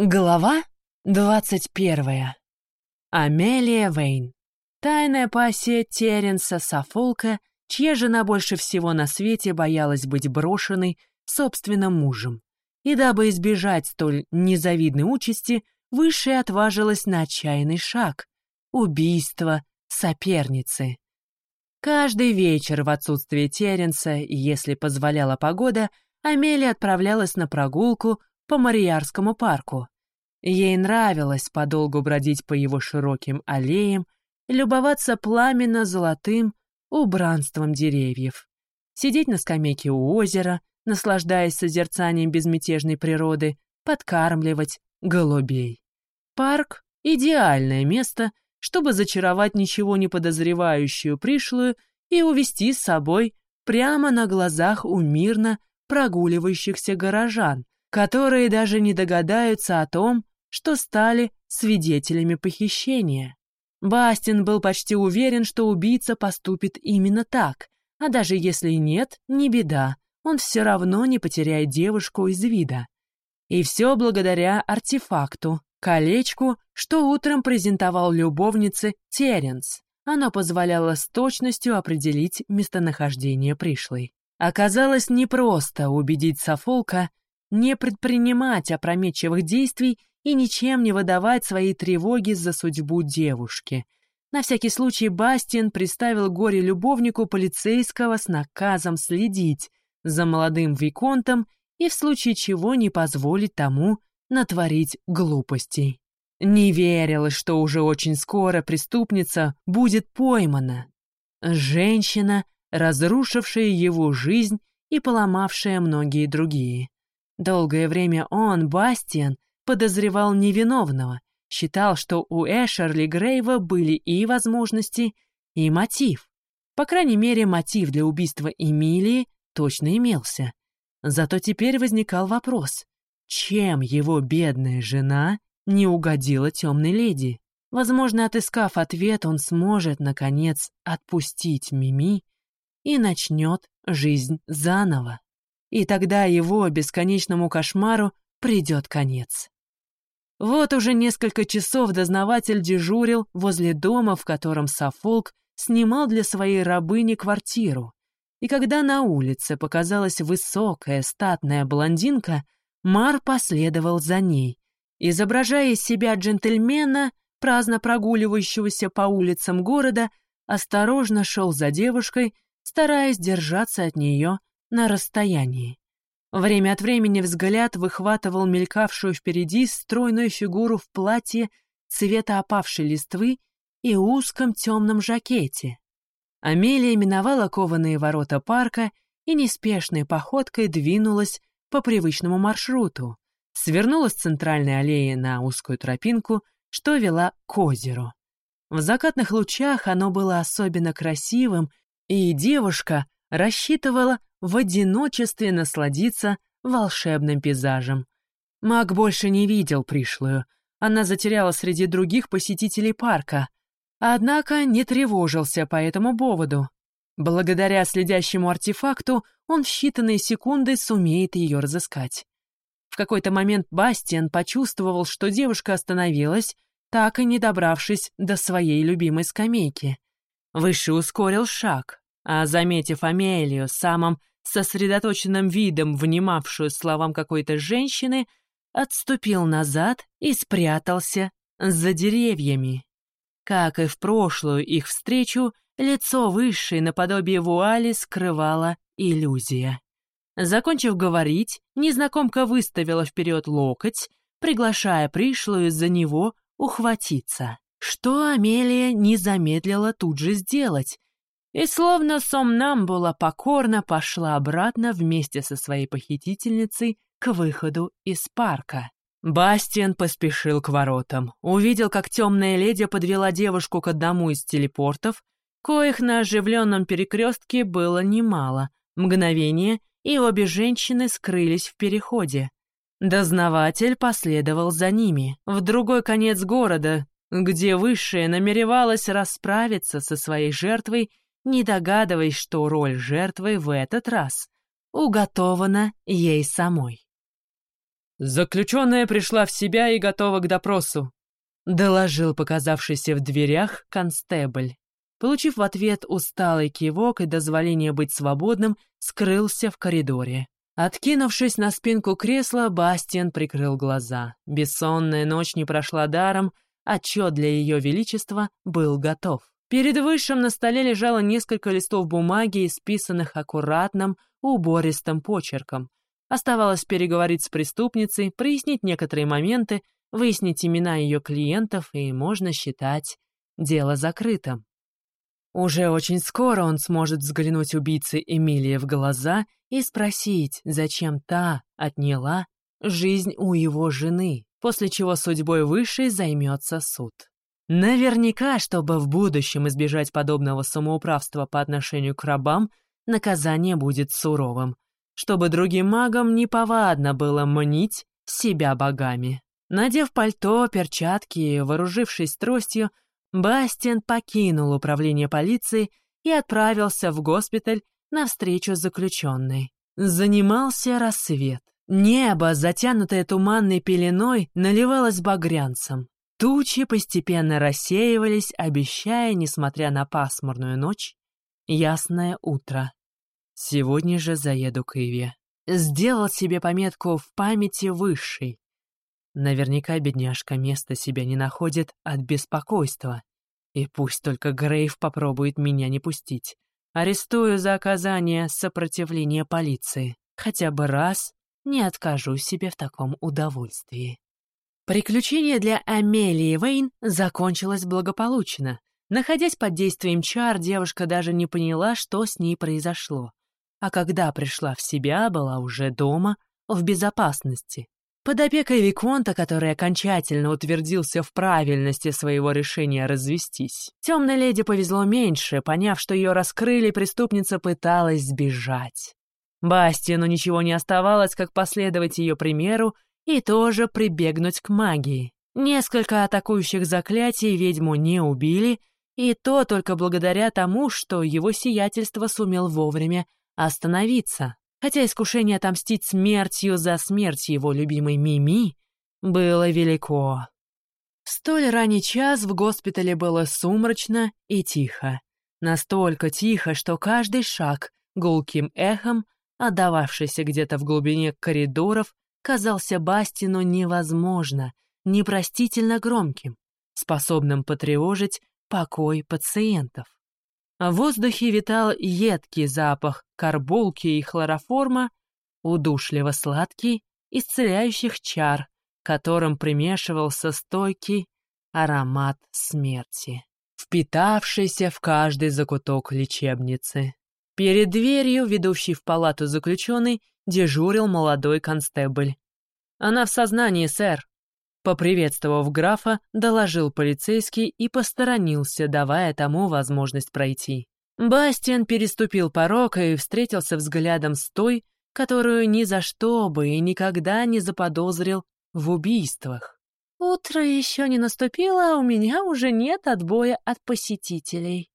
Глава двадцать первая. Амелия Вейн. Тайная пассия Теренса Сафолка, чья жена больше всего на свете боялась быть брошенной собственным мужем. И дабы избежать столь незавидной участи, Высшая отважилась на отчаянный шаг — убийство соперницы. Каждый вечер в отсутствие Теренса, если позволяла погода, Амелия отправлялась на прогулку по Мариярскому парку. Ей нравилось подолгу бродить по его широким аллеям, любоваться пламенно-золотым убранством деревьев, сидеть на скамейке у озера, наслаждаясь созерцанием безмятежной природы, подкармливать голубей. Парк — идеальное место, чтобы зачаровать ничего не подозревающую пришлую и увести с собой прямо на глазах у мирно прогуливающихся горожан, которые даже не догадаются о том, что стали свидетелями похищения. Бастин был почти уверен, что убийца поступит именно так, а даже если нет, не беда, он все равно не потеряет девушку из вида. И все благодаря артефакту, колечку, что утром презентовал любовнице Теренс. Оно позволяло с точностью определить местонахождение пришлой. Оказалось непросто убедить Софолка не предпринимать опрометчивых действий и ничем не выдавать свои тревоги за судьбу девушки. На всякий случай Бастин приставил горе-любовнику полицейского с наказом следить за молодым Виконтом и в случае чего не позволить тому натворить глупостей. Не верилось, что уже очень скоро преступница будет поймана. Женщина, разрушившая его жизнь и поломавшая многие другие. Долгое время он, Бастиан, подозревал невиновного, считал, что у Эшерли Грейва были и возможности, и мотив. По крайней мере, мотив для убийства Эмилии точно имелся. Зато теперь возникал вопрос, чем его бедная жена не угодила темной леди? Возможно, отыскав ответ, он сможет, наконец, отпустить Мими и начнет жизнь заново и тогда его бесконечному кошмару придет конец. Вот уже несколько часов дознаватель дежурил возле дома, в котором Сафолк снимал для своей рабыни квартиру. И когда на улице показалась высокая статная блондинка, Мар последовал за ней. Изображая из себя джентльмена, праздно прогуливающегося по улицам города, осторожно шел за девушкой, стараясь держаться от нее на расстоянии. Время от времени взгляд выхватывал мелькавшую впереди стройную фигуру в платье цвета опавшей листвы и узком темном жакете. Амелия миновала кованые ворота парка и неспешной походкой двинулась по привычному маршруту, свернула с центральной аллеи на узкую тропинку, что вела к озеру. В закатных лучах оно было особенно красивым, и девушка рассчитывала в одиночестве насладиться волшебным пейзажем. Маг больше не видел пришлую. Она затеряла среди других посетителей парка. Однако не тревожился по этому поводу. Благодаря следящему артефакту он в считанные секунды сумеет ее разыскать. В какой-то момент Бастиан почувствовал, что девушка остановилась, так и не добравшись до своей любимой скамейки. Выше ускорил шаг, а, заметив Амелию самым сосредоточенным видом, внимавшую словам какой-то женщины, отступил назад и спрятался за деревьями. Как и в прошлую их встречу, лицо высшее наподобие вуали скрывала иллюзия. Закончив говорить, незнакомка выставила вперед локоть, приглашая пришлую за него ухватиться. Что Амелия не замедлила тут же сделать, и словно сомнамбула покорно пошла обратно вместе со своей похитительницей к выходу из парка. Бастиан поспешил к воротам, увидел, как темная леди подвела девушку к одному из телепортов, коих на оживленном перекрестке было немало, мгновение, и обе женщины скрылись в переходе. Дознаватель последовал за ними, в другой конец города, где высшая намеревалась расправиться со своей жертвой не догадываясь, что роль жертвы в этот раз уготована ей самой. «Заключенная пришла в себя и готова к допросу», — доложил показавшийся в дверях констебль. Получив в ответ усталый кивок и дозволение быть свободным, скрылся в коридоре. Откинувшись на спинку кресла, Бастиан прикрыл глаза. Бессонная ночь не прошла даром, отчет для ее величества был готов. Перед Высшим на столе лежало несколько листов бумаги, исписанных аккуратным, убористым почерком. Оставалось переговорить с преступницей, прояснить некоторые моменты, выяснить имена ее клиентов, и можно считать дело закрытым. Уже очень скоро он сможет взглянуть убийце Эмилии в глаза и спросить, зачем та отняла жизнь у его жены, после чего судьбой высшей займется суд. Наверняка, чтобы в будущем избежать подобного самоуправства по отношению к рабам, наказание будет суровым, чтобы другим магам неповадно было мнить себя богами. Надев пальто, перчатки и вооружившись тростью, Бастиан покинул управление полиции и отправился в госпиталь на встречу с заключенной. Занимался рассвет. Небо, затянутое туманной пеленой, наливалось багрянцем. Тучи постепенно рассеивались, обещая, несмотря на пасмурную ночь, ясное утро. Сегодня же заеду к Иве. Сделал себе пометку в памяти высшей. Наверняка бедняжка места себя не находит от беспокойства. И пусть только Грейв попробует меня не пустить. Арестую за оказание сопротивления полиции. Хотя бы раз не откажу себе в таком удовольствии. Приключение для Амелии Вейн закончилось благополучно. Находясь под действием чар, девушка даже не поняла, что с ней произошло. А когда пришла в себя, была уже дома, в безопасности. Под опекой Виконта, который окончательно утвердился в правильности своего решения развестись. Темной леди повезло меньше, поняв, что ее раскрыли, преступница пыталась сбежать. Бастину ничего не оставалось, как последовать ее примеру и тоже прибегнуть к магии. Несколько атакующих заклятий ведьму не убили, и то только благодаря тому, что его сиятельство сумел вовремя остановиться хотя искушение отомстить смертью за смерть его любимой Мими было велико. В столь ранний час в госпитале было сумрачно и тихо. Настолько тихо, что каждый шаг гулким эхом, отдававшийся где-то в глубине коридоров, казался Бастину невозможно, непростительно громким, способным потревожить покой пациентов. В воздухе витал едкий запах карболки и хлороформа, удушливо сладкий, исцеляющих чар, которым примешивался стойкий аромат смерти, впитавшийся в каждый закуток лечебницы. Перед дверью, ведущей в палату заключенный, дежурил молодой констебль. «Она в сознании, сэр», Поприветствовав графа, доложил полицейский и посторонился, давая тому возможность пройти. Бастиан переступил порог и встретился взглядом с той, которую ни за что бы и никогда не заподозрил в убийствах. «Утро еще не наступило, а у меня уже нет отбоя от посетителей».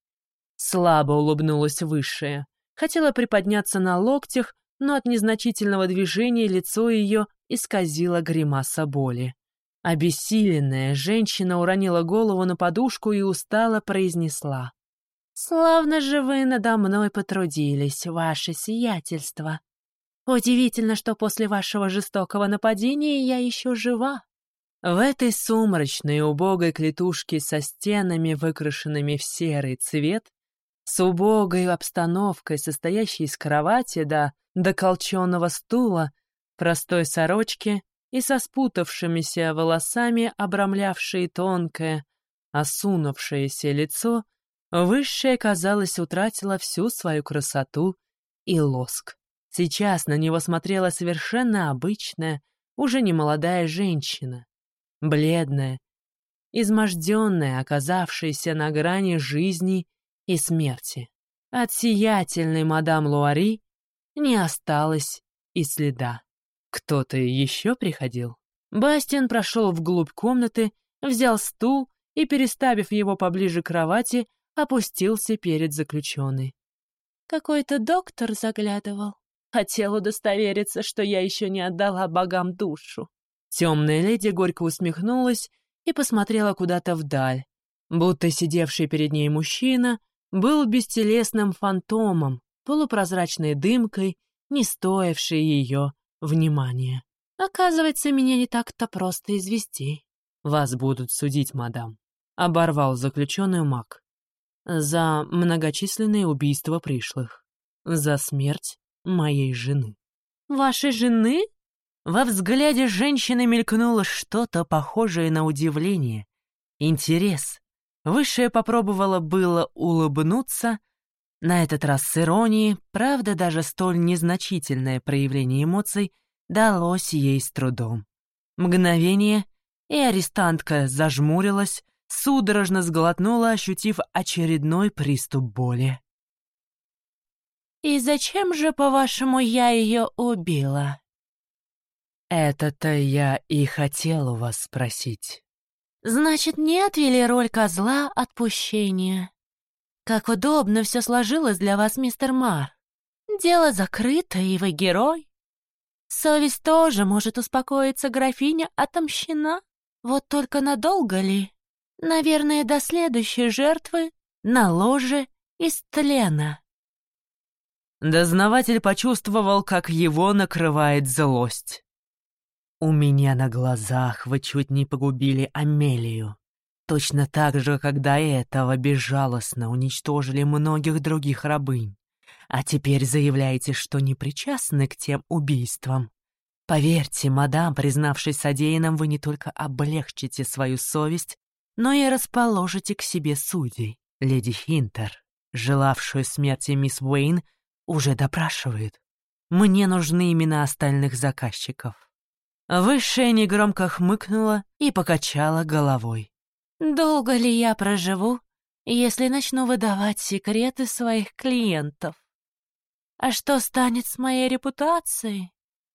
Слабо улыбнулась высшая. Хотела приподняться на локтях, но от незначительного движения лицо ее исказило гримаса боли. Обессиленная женщина уронила голову на подушку и устало произнесла. «Славно же вы надо мной потрудились, ваше сиятельство. Удивительно, что после вашего жестокого нападения я еще жива». В этой сумрачной убогой клетушке со стенами, выкрашенными в серый цвет, с убогой обстановкой, состоящей из кровати да до колченого стула, простой сорочки, и со спутавшимися волосами, обрамлявшие тонкое, осунувшееся лицо, высшее, казалось, утратило всю свою красоту и лоск. Сейчас на него смотрела совершенно обычная, уже не молодая женщина, бледная, изможденная, оказавшаяся на грани жизни и смерти. От сиятельной мадам Луари не осталось и следа. Кто-то еще приходил? Бастиан прошел вглубь комнаты, взял стул и, переставив его поближе к кровати, опустился перед заключенной. Какой-то доктор заглядывал. Хотел удостовериться, что я еще не отдала богам душу. Темная леди горько усмехнулась и посмотрела куда-то вдаль, будто сидевший перед ней мужчина был бестелесным фантомом, полупрозрачной дымкой, не стоившей ее внимания. Оказывается, меня не так-то просто извести. Вас будут судить, мадам. Оборвал заключенную маг. За многочисленные убийства пришлых. За смерть моей жены. Вашей жены? Во взгляде женщины мелькнуло что-то похожее на удивление. Интерес. Высшая попробовала было улыбнуться, на этот раз с иронией, правда, даже столь незначительное проявление эмоций далось ей с трудом. Мгновение, и арестантка зажмурилась, судорожно сглотнула, ощутив очередной приступ боли. «И зачем же, по-вашему, я ее убила?» «Это-то я и хотел у вас спросить». «Значит, не отвели роль козла отпущения. Как удобно все сложилось для вас, мистер Мар. Дело закрыто, и вы герой. Совесть тоже может успокоиться, графиня отомщена. Вот только надолго ли? Наверное, до следующей жертвы на ложе из тлена». Дознаватель почувствовал, как его накрывает злость. У меня на глазах вы чуть не погубили Амелию. Точно так же, когда этого безжалостно уничтожили многих других рабынь. А теперь заявляете, что не причастны к тем убийствам. Поверьте, мадам, признавшись содеянным, вы не только облегчите свою совесть, но и расположите к себе судей. Леди Хинтер, желавшую смерти мисс Уэйн, уже допрашивает. Мне нужны имена остальных заказчиков. Высшая негромко хмыкнула и покачала головой. «Долго ли я проживу, если начну выдавать секреты своих клиентов? А что станет с моей репутацией?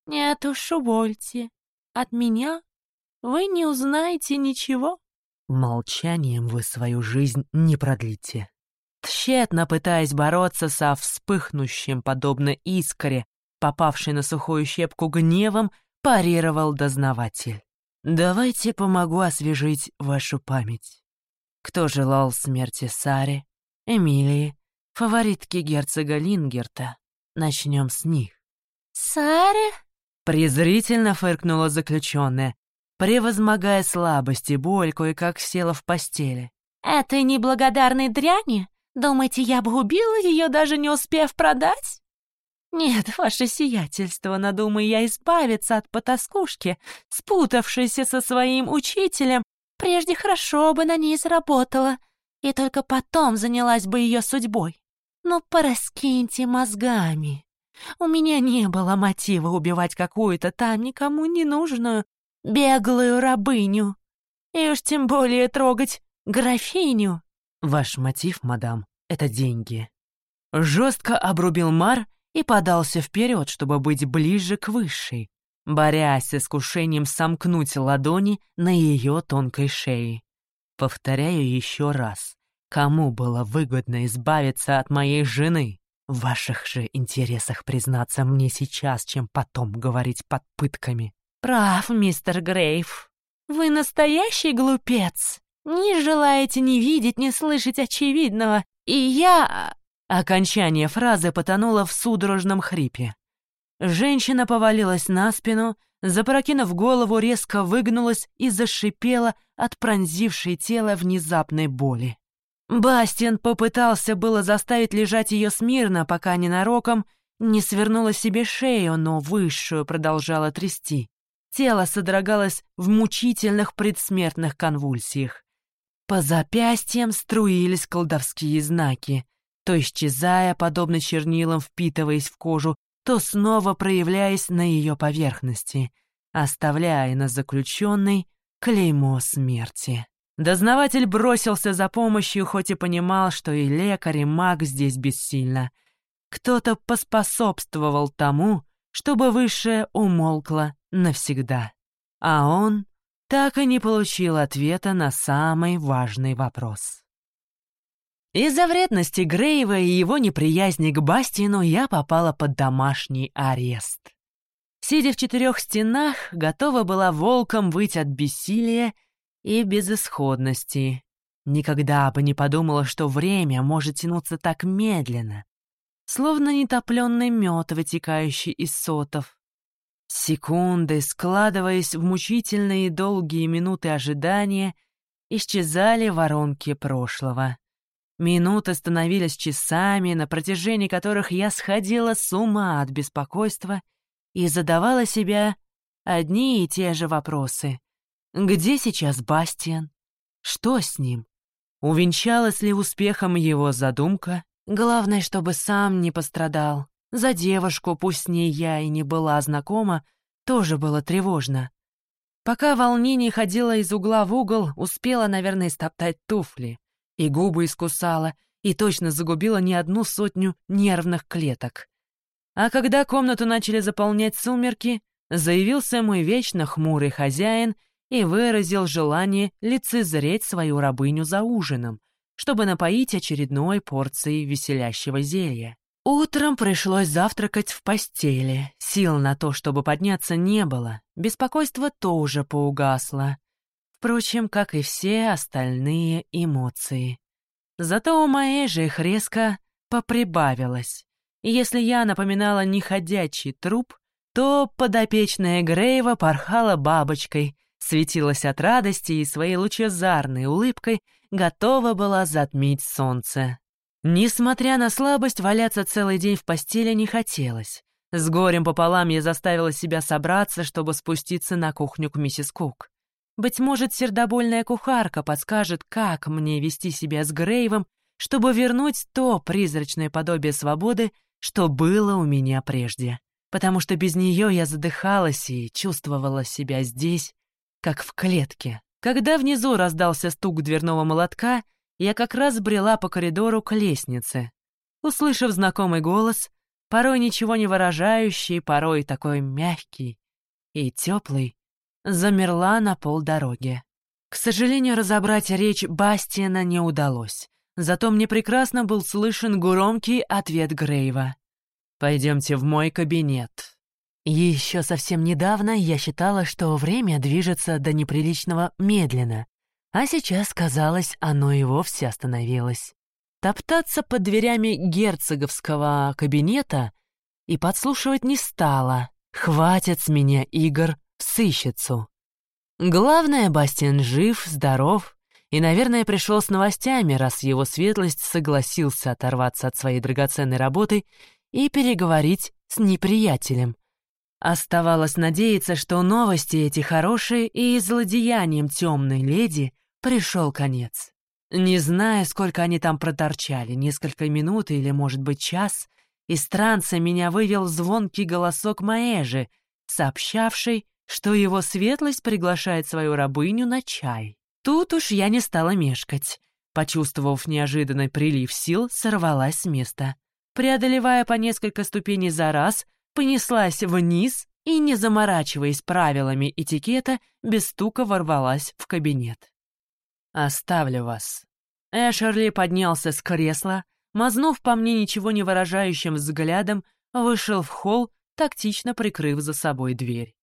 Нет уж, увольте. От меня вы не узнаете ничего». Молчанием вы свою жизнь не продлите. Тщетно пытаясь бороться со вспыхнущим, подобно искре, попавшей на сухую щепку гневом, парировал дознаватель. «Давайте помогу освежить вашу память. Кто желал смерти Саре, Эмилии, фаворитки герцога Лингерта? Начнем с них». «Саре?» — презрительно фыркнула заключенная, превозмогая слабость и боль, кое-как села в постели. «Этой неблагодарной дряни? Думаете, я бы убила ее, даже не успев продать?» «Нет, ваше сиятельство, надумай я избавиться от потаскушки, спутавшейся со своим учителем, прежде хорошо бы на ней заработала, и только потом занялась бы ее судьбой. Но пораскиньте мозгами. У меня не было мотива убивать какую-то там никому не нужную беглую рабыню, и уж тем более трогать графиню». «Ваш мотив, мадам, — это деньги». Жестко обрубил Мар, — и подался вперед, чтобы быть ближе к высшей, борясь с искушением сомкнуть ладони на ее тонкой шее. Повторяю еще раз, кому было выгодно избавиться от моей жены? В ваших же интересах признаться мне сейчас, чем потом говорить под пытками. Прав, мистер Грейв. Вы настоящий глупец. Не желаете ни видеть, ни слышать очевидного. И я... Окончание фразы потонуло в судорожном хрипе. Женщина повалилась на спину, запрокинув голову, резко выгнулась и зашипела от пронзившей тело внезапной боли. Бастиан попытался было заставить лежать ее смирно, пока ненароком не свернула себе шею, но высшую продолжала трясти. Тело содрогалось в мучительных предсмертных конвульсиях. По запястьям струились колдовские знаки то исчезая, подобно чернилам, впитываясь в кожу, то снова проявляясь на ее поверхности, оставляя на заключенной клеймо смерти. Дознаватель бросился за помощью, хоть и понимал, что и лекарь, и маг здесь бессильно. Кто-то поспособствовал тому, чтобы высшее умолкло навсегда. А он так и не получил ответа на самый важный вопрос. Из-за вредности Грейва и его неприязни к Бастину я попала под домашний арест. Сидя в четырех стенах, готова была волком выть от бессилия и безысходности. Никогда бы не подумала, что время может тянуться так медленно, словно нетопленный мед, вытекающий из сотов. Секунды, складываясь в мучительные долгие минуты ожидания, исчезали воронки прошлого. Минуты становились часами, на протяжении которых я сходила с ума от беспокойства и задавала себя одни и те же вопросы. Где сейчас Бастиан? Что с ним? Увенчалась ли успехом его задумка? Главное, чтобы сам не пострадал. За девушку, пусть с ней я и не была знакома, тоже было тревожно. Пока волнение ходила из угла в угол, успела, наверное, стоптать туфли. И губы искусала, и точно загубила не одну сотню нервных клеток. А когда комнату начали заполнять сумерки, заявился мой вечно хмурый хозяин и выразил желание лицезреть свою рабыню за ужином, чтобы напоить очередной порцией веселящего зелья. Утром пришлось завтракать в постели. Сил на то, чтобы подняться, не было. Беспокойство тоже поугасло. Впрочем, как и все остальные эмоции. Зато у моей же их резко поприбавилось. И если я напоминала неходячий труп, то подопечная Грейва порхала бабочкой, светилась от радости и своей лучезарной улыбкой готова была затмить солнце. Несмотря на слабость, валяться целый день в постели не хотелось. С горем пополам я заставила себя собраться, чтобы спуститься на кухню к миссис Кук. Быть может, сердобольная кухарка подскажет, как мне вести себя с Грейвом, чтобы вернуть то призрачное подобие свободы, что было у меня прежде. Потому что без нее я задыхалась и чувствовала себя здесь, как в клетке. Когда внизу раздался стук дверного молотка, я как раз брела по коридору к лестнице. Услышав знакомый голос, порой ничего не выражающий, порой такой мягкий и теплый, замерла на полдороги. К сожалению, разобрать речь Бастиана не удалось. Зато мне прекрасно был слышен громкий ответ Грейва. «Пойдемте в мой кабинет». Еще совсем недавно я считала, что время движется до неприличного медленно, а сейчас, казалось, оно и вовсе остановилось. Топтаться под дверями герцоговского кабинета и подслушивать не стала. Хватит с меня игр в сыщицу. Главное, Бастиан жив, здоров и, наверное, пришел с новостями, раз его светлость согласился оторваться от своей драгоценной работы и переговорить с неприятелем, Оставалось надеяться, что новости эти хорошие, и злодеянием темной леди пришел конец. Не зная, сколько они там проторчали, несколько минут или, может быть, час, из транса меня вывел звонкий голосок Маэжи, сообщавший, что его светлость приглашает свою рабыню на чай. Тут уж я не стала мешкать. Почувствовав неожиданный прилив сил, сорвалась с места. Преодолевая по несколько ступеней за раз, понеслась вниз и, не заморачиваясь правилами этикета, без стука ворвалась в кабинет. «Оставлю вас». Эшерли поднялся с кресла, мазнув по мне ничего не выражающим взглядом, вышел в холл, тактично прикрыв за собой дверь.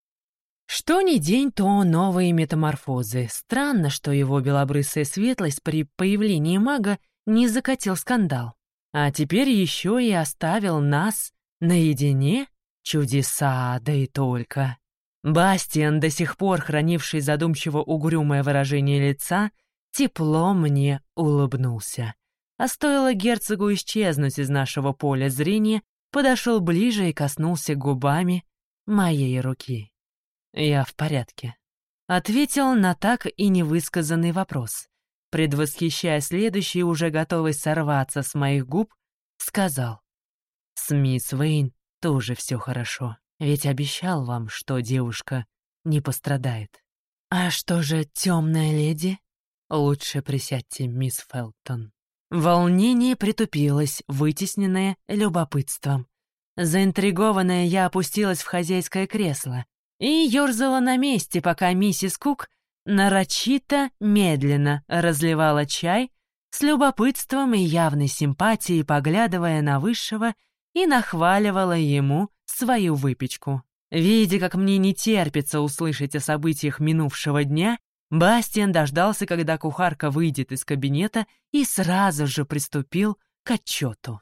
Что ни день, то новые метаморфозы. Странно, что его белобрысая светлость при появлении мага не закатил скандал. А теперь еще и оставил нас наедине Чудеса, да и только. Бастиан, до сих пор хранивший задумчиво угрюмое выражение лица, тепло мне улыбнулся. А стоило герцогу исчезнуть из нашего поля зрения, подошел ближе и коснулся губами моей руки. «Я в порядке», — ответил на так и невысказанный вопрос. Предвосхищая следующий, уже готовый сорваться с моих губ, сказал. «С мисс Вейн тоже все хорошо, ведь обещал вам, что девушка не пострадает. А что же темная леди? Лучше присядьте, мисс Фелтон. Волнение притупилось, вытесненное любопытством. Заинтригованная я опустилась в хозяйское кресло и ерзала на месте, пока миссис Кук нарочито, медленно разливала чай с любопытством и явной симпатией, поглядывая на высшего и нахваливала ему свою выпечку. Видя, как мне не терпится услышать о событиях минувшего дня, Бастиан дождался, когда кухарка выйдет из кабинета и сразу же приступил к отчету.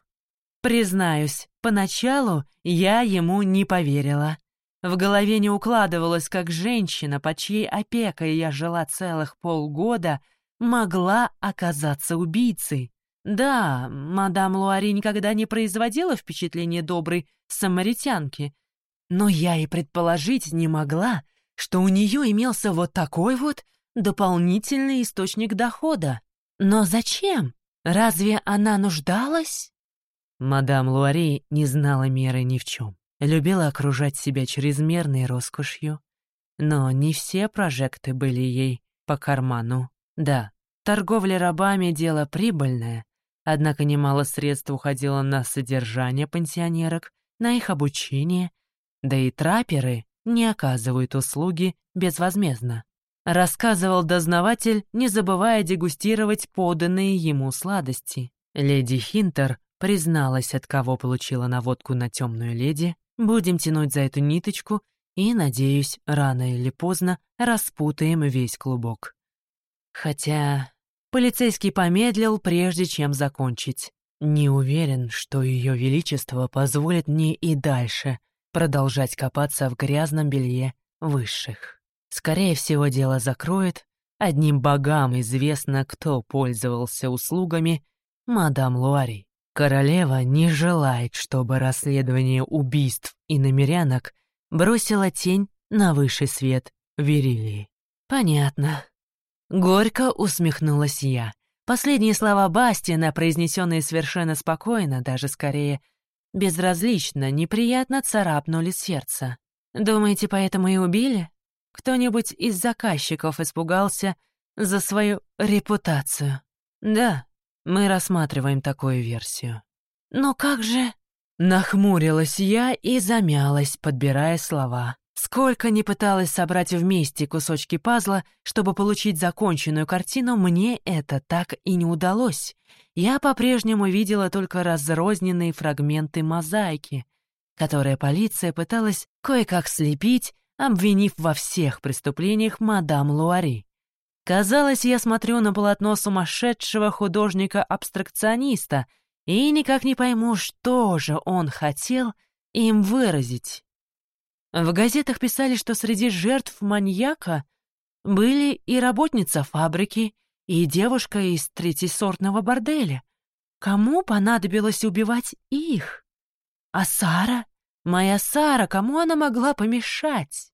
Признаюсь, поначалу я ему не поверила. В голове не укладывалось, как женщина, под чьей опекой я жила целых полгода, могла оказаться убийцей. Да, мадам Луари никогда не производила впечатления доброй самаритянки, но я и предположить не могла, что у нее имелся вот такой вот дополнительный источник дохода. Но зачем? Разве она нуждалась? Мадам Луари не знала меры ни в чем. Любила окружать себя чрезмерной роскошью. Но не все прожекты были ей по карману. Да, торговля рабами — дело прибыльное, однако немало средств уходило на содержание пансионерок, на их обучение, да и траперы не оказывают услуги безвозмездно. Рассказывал дознаватель, не забывая дегустировать поданные ему сладости. Леди Хинтер призналась, от кого получила наводку на темную леди. Будем тянуть за эту ниточку и, надеюсь, рано или поздно распутаем весь клубок. Хотя полицейский помедлил, прежде чем закончить. Не уверен, что Ее Величество позволит мне и дальше продолжать копаться в грязном белье высших. Скорее всего, дело закроет. Одним богам известно, кто пользовался услугами мадам Луари. Королева не желает, чтобы расследование убийств и намерянок бросило тень на высший свет Верилии. Понятно. Горько усмехнулась я. Последние слова Бастина, произнесенные совершенно спокойно, даже скорее безразлично, неприятно царапнули сердце. Думаете, поэтому и убили? Кто-нибудь из заказчиков испугался за свою репутацию? Да, мы рассматриваем такую версию. Но как же... Нахмурилась я и замялась, подбирая слова. Сколько ни пыталась собрать вместе кусочки пазла, чтобы получить законченную картину, мне это так и не удалось. Я по-прежнему видела только разрозненные фрагменты мозаики, которые полиция пыталась кое-как слепить обвинив во всех преступлениях мадам Луари. Казалось, я смотрю на полотно сумасшедшего художника-абстракциониста и никак не пойму, что же он хотел им выразить. В газетах писали, что среди жертв маньяка были и работница фабрики, и девушка из третьесортного борделя. Кому понадобилось убивать их? А Сара? Моя Сара, кому она могла помешать?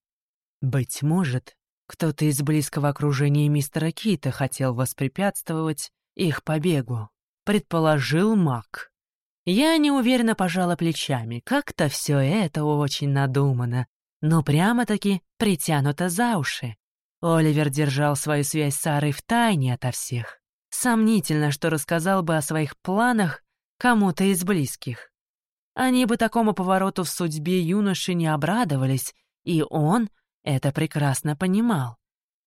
Быть может, кто-то из близкого окружения мистера Кита хотел воспрепятствовать их побегу, предположил Мак. Я неуверенно пожала плечами. Как-то все это очень надумано, но прямо-таки притянуто за уши. Оливер держал свою связь с Сарой в тайне ото всех. Сомнительно, что рассказал бы о своих планах кому-то из близких. Они бы такому повороту в судьбе юноши не обрадовались, и он это прекрасно понимал.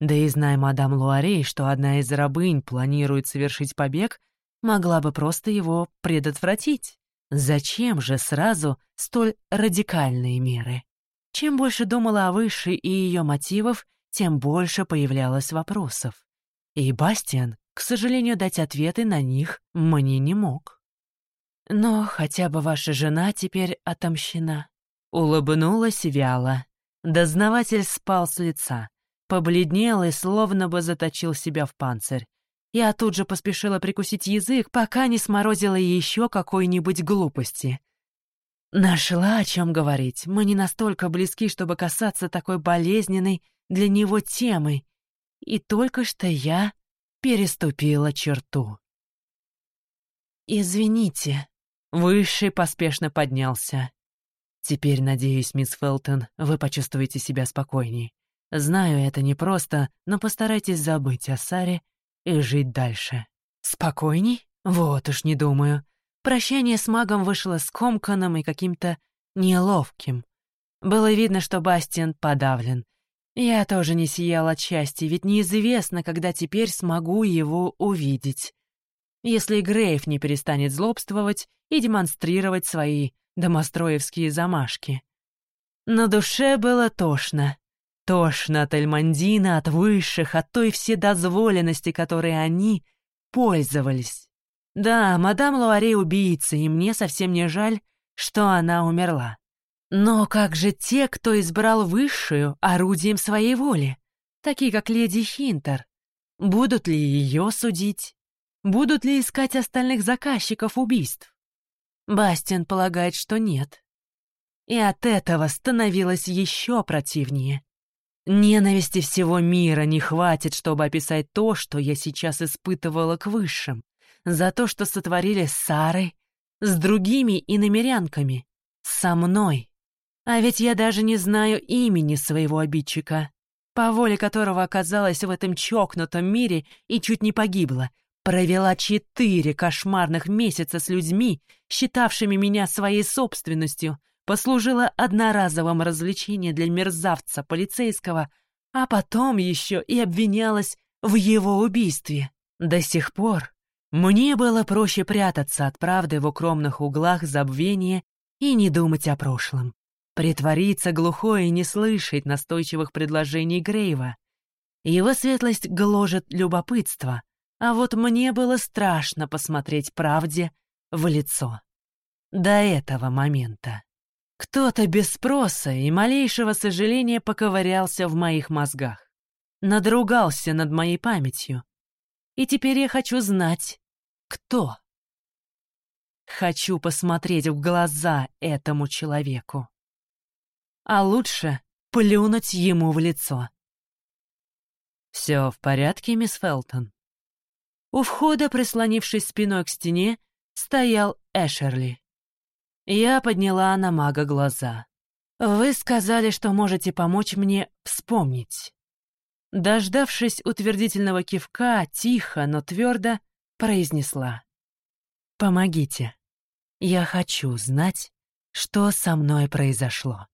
Да и зная мадам Луарей, что одна из рабынь планирует совершить побег, могла бы просто его предотвратить. Зачем же сразу столь радикальные меры? Чем больше думала о Высшей и ее мотивов, тем больше появлялось вопросов. И Бастиан, к сожалению, дать ответы на них мне не мог. Но хотя бы ваша жена теперь отомщена. Улыбнулась вяло. Дознаватель спал с лица, побледнел и словно бы заточил себя в панцирь. Я тут же поспешила прикусить язык, пока не сморозила еще какой-нибудь глупости. Нашла о чем говорить. Мы не настолько близки, чтобы касаться такой болезненной для него темы. И только что я переступила черту. «Извините», Высший поспешно поднялся. «Теперь, надеюсь, мисс Фелтон, вы почувствуете себя спокойней. Знаю, это непросто, но постарайтесь забыть о Саре и жить дальше». «Спокойней? Вот уж не думаю». Прощание с магом вышло скомканным и каким-то неловким. Было видно, что Бастиан подавлен. Я тоже не сиял от счастья, ведь неизвестно, когда теперь смогу его увидеть если Грейв не перестанет злобствовать и демонстрировать свои домостроевские замашки. На душе было тошно. Тошно от Эльмандина, от высших, от той вседозволенности, которой они пользовались. Да, мадам Луаре убийца, и мне совсем не жаль, что она умерла. Но как же те, кто избрал высшую орудием своей воли, такие как леди Хинтер? Будут ли ее судить? Будут ли искать остальных заказчиков убийств? Бастин полагает, что нет. И от этого становилось еще противнее. Ненависти всего мира не хватит, чтобы описать то, что я сейчас испытывала к высшим, за то, что сотворили с Сарой, с другими иномерянками, со мной. А ведь я даже не знаю имени своего обидчика, по воле которого оказалась в этом чокнутом мире и чуть не погибла, провела четыре кошмарных месяца с людьми, считавшими меня своей собственностью, послужила одноразовым развлечением для мерзавца полицейского, а потом еще и обвинялась в его убийстве. До сих пор мне было проще прятаться от правды в укромных углах забвения и не думать о прошлом. Притвориться глухой и не слышать настойчивых предложений Грейва. Его светлость гложет любопытство, а вот мне было страшно посмотреть правде в лицо. До этого момента. Кто-то без спроса и малейшего сожаления поковырялся в моих мозгах. Надругался над моей памятью. И теперь я хочу знать, кто. Хочу посмотреть в глаза этому человеку. А лучше плюнуть ему в лицо. «Все в порядке, мисс Фелтон?» У входа, прислонившись спиной к стене, стоял Эшерли. Я подняла на мага глаза. «Вы сказали, что можете помочь мне вспомнить». Дождавшись утвердительного кивка, тихо, но твердо произнесла. «Помогите. Я хочу знать, что со мной произошло».